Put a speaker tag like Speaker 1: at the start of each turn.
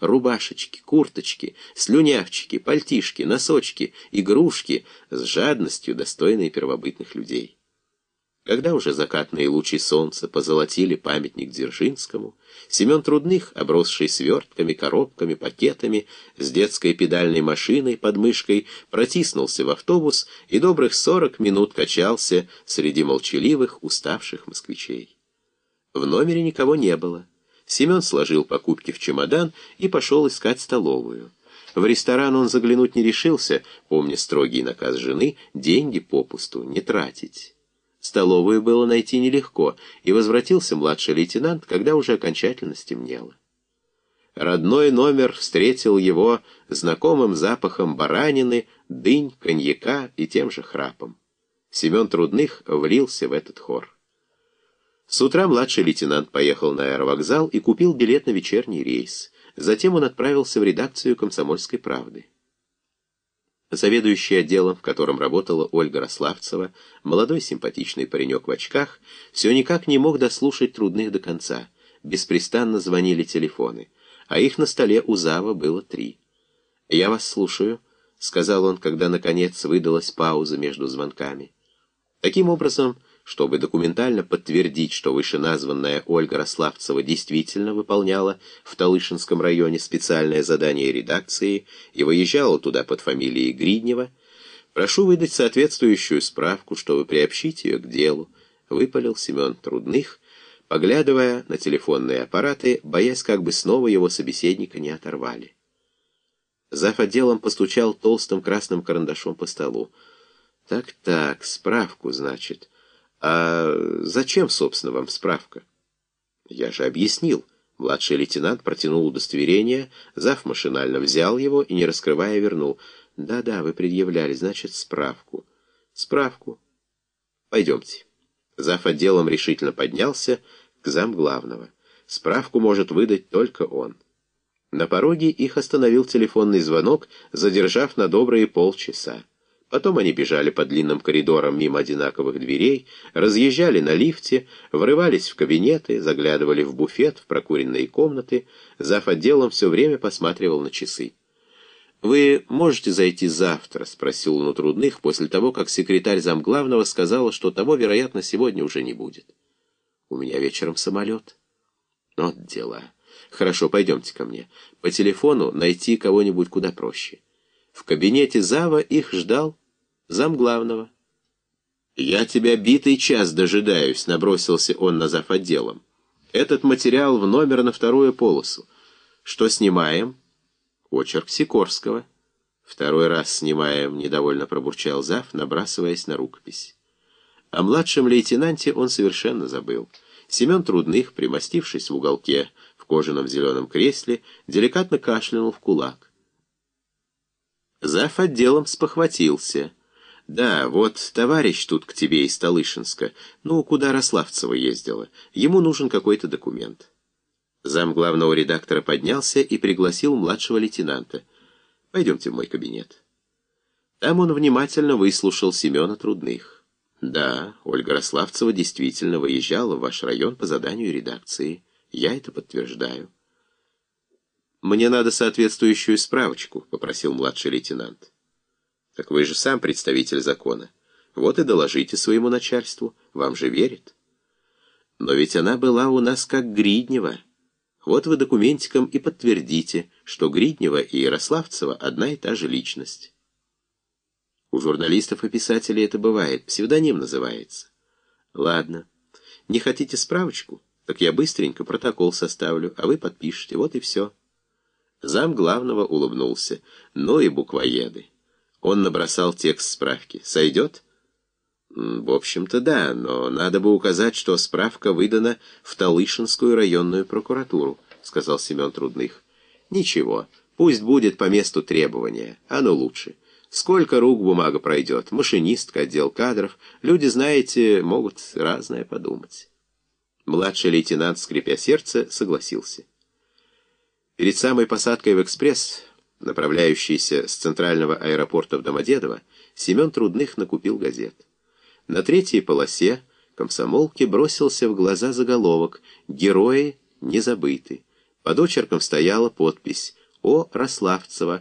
Speaker 1: рубашечки, курточки, слюнявчики, пальтишки, носочки, игрушки с жадностью, достойной первобытных людей. Когда уже закатные лучи солнца позолотили памятник Дзержинскому, Семен Трудных, обросший свертками, коробками, пакетами, с детской педальной машиной под мышкой, протиснулся в автобус и добрых сорок минут качался среди молчаливых, уставших москвичей. В номере никого не было. Семен сложил покупки в чемодан и пошел искать столовую. В ресторан он заглянуть не решился, помня строгий наказ жены деньги попусту не тратить. Столовую было найти нелегко, и возвратился младший лейтенант, когда уже окончательно стемнело. Родной номер встретил его знакомым запахом баранины, дынь, коньяка и тем же храпом. Семен Трудных влился в этот хор. С утра младший лейтенант поехал на аэровокзал и купил билет на вечерний рейс. Затем он отправился в редакцию «Комсомольской правды». Заведующий отделом, в котором работала Ольга Рославцева, молодой симпатичный паренек в очках, все никак не мог дослушать трудных до конца. Беспрестанно звонили телефоны, а их на столе у Зава было три. «Я вас слушаю», — сказал он, когда, наконец, выдалась пауза между звонками. Таким образом, чтобы документально подтвердить, что вышеназванная Ольга Рославцева действительно выполняла в Талышинском районе специальное задание редакции и выезжала туда под фамилией Гриднева, прошу выдать соответствующую справку, чтобы приобщить ее к делу, выпалил Семен Трудных, поглядывая на телефонные аппараты, боясь, как бы снова его собеседника не оторвали. Зав. отделом постучал толстым красным карандашом по столу. «Так-так, справку, значит». «А зачем, собственно, вам справка?» «Я же объяснил». Младший лейтенант протянул удостоверение, зав машинально взял его и, не раскрывая, вернул. «Да-да, вы предъявляли, значит, справку». «Справку». «Пойдемте». Зав отделом решительно поднялся к зам главного. Справку может выдать только он. На пороге их остановил телефонный звонок, задержав на добрые полчаса. Потом они бежали по длинным коридорам мимо одинаковых дверей, разъезжали на лифте, врывались в кабинеты, заглядывали в буфет, в прокуренные комнаты. Зав. отделом все время посматривал на часы. «Вы можете зайти завтра?» — спросил он у трудных, после того, как секретарь замглавного сказала, что того, вероятно, сегодня уже не будет. «У меня вечером самолет». «Вот дела. Хорошо, пойдемте ко мне. По телефону найти кого-нибудь куда проще». В кабинете Зава их ждал замглавного. «Я тебя битый час дожидаюсь», — набросился он на зав. отделом. «Этот материал в номер на вторую полосу. Что снимаем?» «Очерк Сикорского». «Второй раз снимаем», — недовольно пробурчал зав, набрасываясь на рукопись. О младшем лейтенанте он совершенно забыл. Семен Трудных, примостившись в уголке в кожаном зеленом кресле, деликатно кашлянул в кулак. Зав. отделом спохватился. «Да, вот товарищ тут к тебе из Талышинска. Ну, куда Рославцева ездила. Ему нужен какой-то документ». Зам главного редактора поднялся и пригласил младшего лейтенанта. «Пойдемте в мой кабинет». Там он внимательно выслушал Семена Трудных. «Да, Ольга Рославцева действительно выезжала в ваш район по заданию редакции. Я это подтверждаю». «Мне надо соответствующую справочку», — попросил младший лейтенант. «Так вы же сам представитель закона. Вот и доложите своему начальству. Вам же верит». «Но ведь она была у нас как Гриднева. Вот вы документиком и подтвердите, что Гриднева и Ярославцева одна и та же личность». У журналистов и писателей это бывает, псевдоним называется. Ладно, не хотите справочку? Так я быстренько протокол составлю, а вы подпишете, вот и все. Зам главного улыбнулся. Ну и буквоеды. Он набросал текст справки. Сойдет? В общем-то, да, но надо бы указать, что справка выдана в Талышинскую районную прокуратуру, сказал Семен Трудных. Ничего, пусть будет по месту требования, оно лучше. Сколько рук бумага пройдет, машинистка, отдел кадров, люди, знаете, могут разное подумать. Младший лейтенант, скрипя сердце, согласился. Перед самой посадкой в экспресс, направляющийся с центрального аэропорта в Домодедово, Семен Трудных накупил газет. На третьей полосе комсомолки бросился в глаза заголовок «Герои не забыты». Под очерком стояла подпись «О. Рославцева,